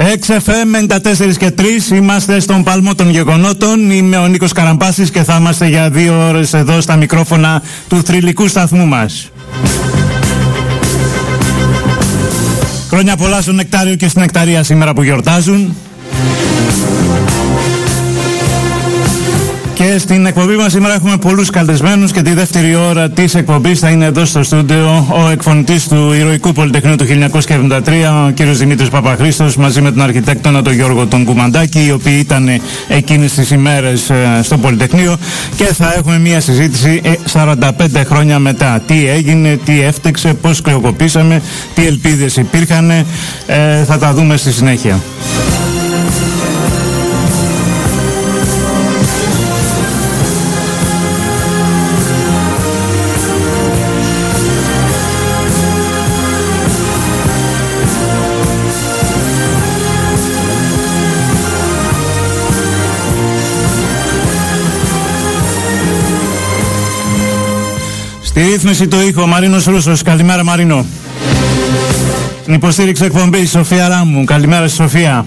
XFM 94 και 3 είμαστε στον παλμό των γεγονότων. Είμαι ο Νίκος Καραμπάσης και θα είμαστε για δύο ώρες εδώ στα μικρόφωνα του θρηλυκού σταθμού μας. Χρόνια πολλά στον Νεκτάριο και στην Νεκταρία σήμερα που γιορτάζουν. Και στην εκπομπή μας σήμερα έχουμε πολλούς καλεσμένους και τη δεύτερη ώρα της εκπομπής θα είναι εδώ στο στούντιο ο εκφωνητής του Ηρωικού Πολυτεχνείου του 1973, ο κ. Δημήτρης Παπαχρήστος, μαζί με τον αρχιτέκτονα τον Γιώργο τον Κουμαντάκη, οι οποίοι ήταν εκείνες τις ημέρες ε, στο Πολυτεχνείο. Και θα έχουμε μια συζήτηση 45 ε, χρόνια μετά. Τι έγινε, τι έφτεξε, πώς κρεοκοπήσαμε, τι ελπίδες υπήρχαν. Ε, θα τα δούμε στη συνέχεια. Στη ρύθμιση το ήχο Μαρίνος Ρούσος. Καλημέρα Μαρίνο. Στην υποστήριξη εκπομπή Σοφία Ράμου. Καλημέρα στη Σοφία.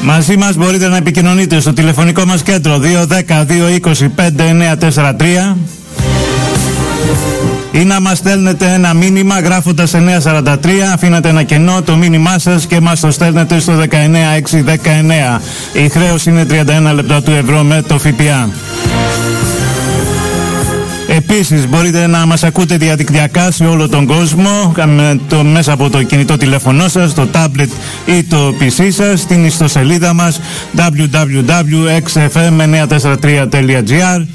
Μαζί μας μπορείτε να επικοινωνείτε στο τηλεφωνικό μας κέντρο 210-225-943 ή να μας στέλνετε ένα μήνυμα γράφοντας 943 αφήνετε ένα κενό το μήνυμά σας και μας το στέλνετε στο 19619 η χρέωση είναι 31 λεπτά του ευρώ με το ΦΠΑ Επίσης μπορείτε να μας ακούτε διαδικτυακά σε όλο τον κόσμο το, μέσα από το κινητό τηλέφωνό σας, το tablet ή το PC σας στην ιστοσελίδα μας www.xfm943.gr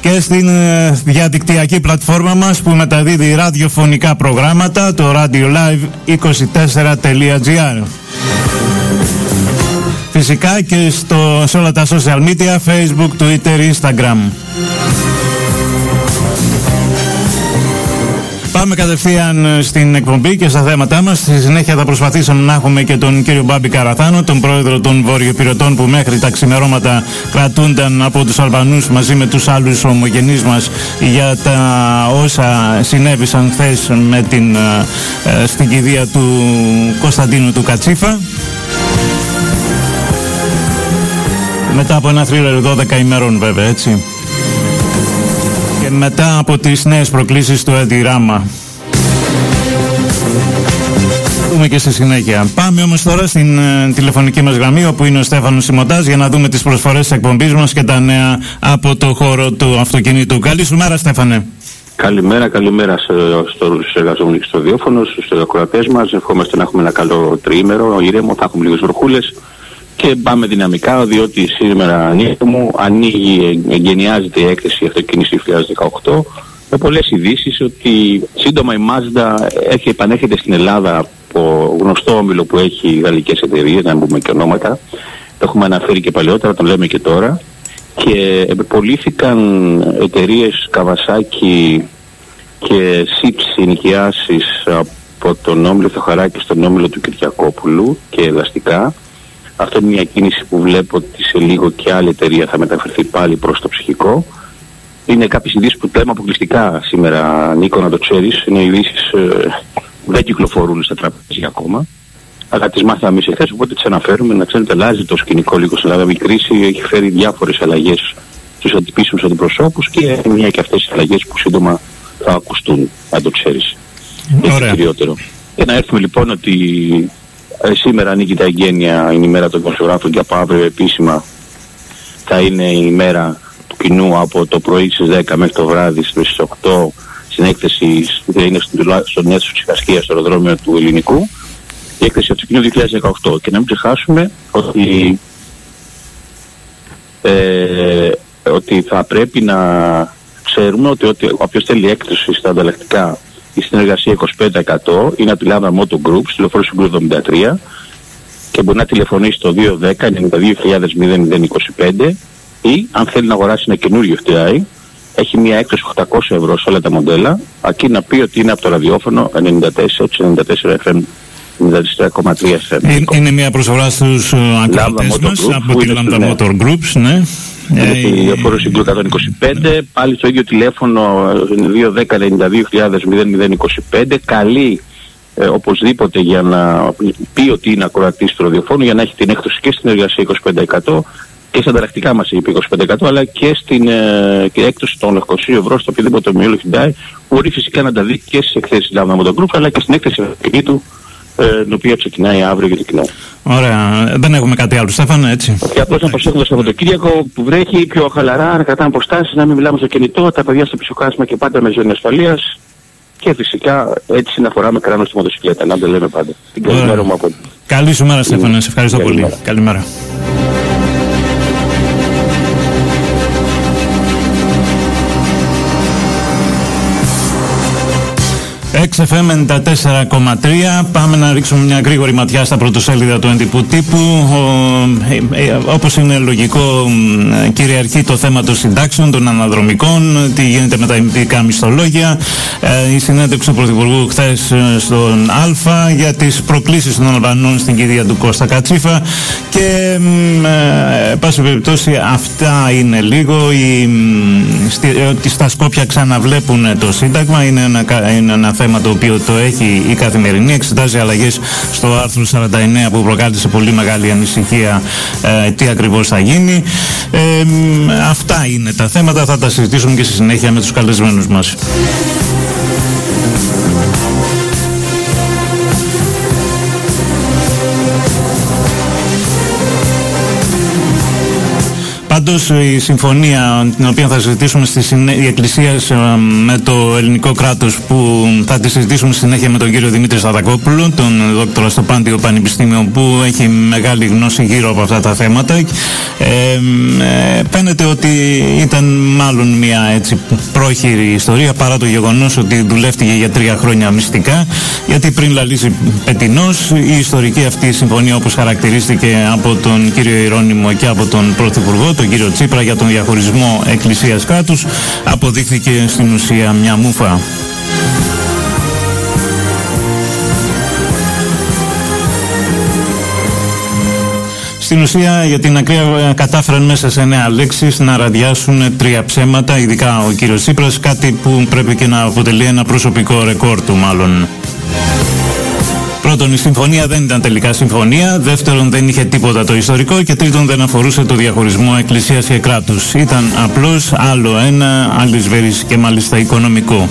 και στην ε, διαδικτυακή πλατφόρμα μας που μεταδίδει ραδιοφωνικά προγράμματα το Radio Live 24.gr Φυσικά και στο, σε όλα τα social media, Facebook, Twitter, Instagram. Πάμε κατευθείαν ε, στην εκπομπή και στα θέματά μας. Στη συνέχεια θα προσπαθήσουμε να έχουμε και τον κύριο Μπάμπη Καραθάνο, τον πρόεδρο των Βορειοπυρωτών που μέχρι τα ξημερώματα κρατούνταν από τους Αλβανούς μαζί με τους άλλους ομογενείς μας για τα όσα συνέβησαν χθες με την, ε, ε, στην κηδεία του Κωνσταντίνου του Κατσίφα. Μετά από ένα θρύλερ 12 ημερών βέβαια έτσι. Και μετά από τις νέες προκλήσεις του Ράμα. Δούμε και στη συνέχεια. Πάμε όμως τώρα στην ε, τηλεφωνική μας γραμμή όπου είναι ο Στέφανος Σιμωτάς για να δούμε τις προσφορές της εκπομπής μας και τα νέα από το χώρο του αυτοκινήτου. Καλή σου μέρα Στέφανε. Καλημέρα, καλημέρα στους εργαζόμενους και στο διόφωνο, στους ακροατές μας. Ευχόμαστε να έχουμε ένα καλό τριήμερο, ηρέμο, θα έχουμε λίγες βροχούλες και πάμε διότι σήμερα νύχτα μου ανοίγει, εγκαινιάζεται η έκθεση αυτοκίνηση 2018 με πολλές ειδήσεις ότι σύντομα η Mazda έχει, επανέρχεται στην Ελλάδα από γνωστό όμιλο που έχει γαλλικές εταιρείες, να πούμε και ονόματα. Το έχουμε αναφέρει και παλαιότερα, το λέμε και τώρα. Και επολύθηκαν εταιρείες Kawasaki και SIPS συνοικιάσεις από τον όμιλο Θεοχαράκης στον όμιλο του Κυριακόπουλου και ελαστικά αυτό είναι μια κίνηση που βλέπω ότι σε λίγο και άλλη εταιρεία θα μεταφερθεί πάλι προς το ψυχικό. Είναι κάποιες ειδήσεις που λέμε αποκλειστικά σήμερα, Νίκο, να το ξέρεις. Είναι ειδήσεις ε, δεν κυκλοφορούν στα τραπέζια ακόμα. Αλλά τις μάθαμε εμείς εχθές, οπότε τις αναφέρουμε. Να ξέρετε, αλλάζει το σκηνικό λίγο στην Ελλάδα. Η κρίση έχει φέρει διάφορες αλλαγές στους αντιπίσιμου αντιπροσώπους και μια και αυτές οι αλλαγές που σύντομα θα ακουστούν, αν το ξέρεις. Ωραία. Και να έρθουμε λοιπόν ότι ε, σήμερα ανοίγει τα εγγένεια, είναι η μέρα των δημοσιογράφων και από αύριο επίσημα θα είναι η μέρα του κοινού από το πρωί στις 10 μέχρι το βράδυ στις 8 στην έκθεση που είναι στον αίθουσα ψυχασκίας στο αεροδρόμιο του Ελληνικού η έκθεση του κοινού 2018 και να μην ξεχάσουμε ότι ε, ότι θα πρέπει να ξέρουμε ότι, ότι όποιος θέλει έκθεση στα ανταλλακτικά η συνεργασία 25% είναι από τη Λάβα Moto Group, στη λεωφόρο Group 73 και μπορεί να τηλεφωνήσει το 210-92.000-025 ή αν θέλει να αγοράσει ένα καινούριο FTI έχει μια έκπτωση 800 ευρώ σε όλα τα μοντέλα αρκεί να πει ότι είναι από το ραδιόφωνο 94 FM 94,3 FM. Είναι μια προσφορά στους ε, ακροατές μας από τη Lambda Motor Groups, ναι. Διαφορό συγκλου 125, πάλι στο ίδιο τηλέφωνο 210-92.000-025, καλεί ε, οπωσδήποτε για να πει ότι είναι ακροατής του ραδιοφώνου για να έχει την έκδοση και στην εργασία 25% και στα ανταλλακτικά μας είπε 25% αλλά και στην ε, και έκδοση των 20 ευρώ στο οποιοδήποτε ομιλίο έχει μπορεί φυσικά να τα δει και στις εκθέσεις Λάμδα με τον Group αλλά και στην έκθεση του ε, την οποία ξεκινάει αύριο για το κοινό. Ωραία. Δεν έχουμε κάτι άλλο, Στέφαν, έτσι. Και απλώ να προσέχουμε το Σαββατοκύριακο που βρέχει πιο χαλαρά, να κρατάμε αποστάσεις, να μην μιλάμε στο κινητό, τα παιδιά στο πισωκάσμα και πάντα με ζώνη ασφαλείας. Και φυσικά έτσι να φοράμε κράνος στη μοτοσυκλέτα, να δεν λέμε πάντα. Την καλημέρα μου από Καλή σου μέρα, Στέφαν. Σε ευχαριστώ πολύ. Καλημέρα. 6FM 94,3 Πάμε να ρίξουμε μια γρήγορη ματιά στα πρωτοσέλιδα του εντυπού τύπου. Ε, ε, Όπως είναι λογικό κυριαρχεί το θέμα των συντάξεων, των αναδρομικών Τι γίνεται με τα ειδικά μισθολόγια. Ε, Η συνέντευξη του Πρωθυπουργού χθες στον Α Για τις προκλήσεις των Αλβανών στην κυρία του Κώστα Κατσίφα. Και ε, πάση περιπτώσει αυτά είναι λίγο. Οι, Ότι στα Σκόπια ξαναβλέπουν το Σύνταγμα. Είναι ένα, είναι ένα θέμα θέμα το οποίο το έχει η καθημερινή. Εξετάζει αλλαγές στο άρθρο 49 που προκάλεσε πολύ μεγάλη ανησυχία ε, τι ακριβώς θα γίνει. Ε, αυτά είναι τα θέματα. Θα τα συζητήσουμε και στη συνέχεια με τους καλεσμένους μας. Πάντως η συμφωνία την οποία θα συζητήσουμε στη συνέχεια, η Εκκλησία ε, με το ελληνικό κράτος που θα τη συζητήσουμε στη συνέχεια με τον κύριο Δημήτρη Σαδακόπουλο, τον δόκτωρα στο Πάντιο Πανεπιστήμιο που έχει μεγάλη γνώση γύρω από αυτά τα θέματα. Ε, ε, φαίνεται ότι ήταν μάλλον μια έτσι πρόχειρη ιστορία παρά το γεγονός ότι δουλεύτηκε για τρία χρόνια μυστικά. Γιατί πριν λαλήσει πετινός, η ιστορική αυτή συμφωνία όπως χαρακτηρίστηκε από τον κύριο Ιρώνημο και από τον Πρωθυπουργό, τον κύριο Τσίπρα για τον διαχωρισμό εκκλησίας κράτους αποδείχθηκε στην ουσία μια μούφα. Στην ουσία για την ακραία κατάφεραν μέσα σε νέα λέξεις να ραδιάσουν τρία ψέματα, ειδικά ο κύριος Τσίπρας, κάτι που πρέπει και να αποτελεί ένα προσωπικό ρεκόρ του μάλλον. Πρώτον, η συμφωνία δεν ήταν τελικά συμφωνία. Δεύτερον, δεν είχε τίποτα το ιστορικό. Και τρίτον, δεν αφορούσε το διαχωρισμό εκκλησίας και κράτους. Ήταν απλώς άλλο ένα, άλλη και μάλιστα οικονομικό.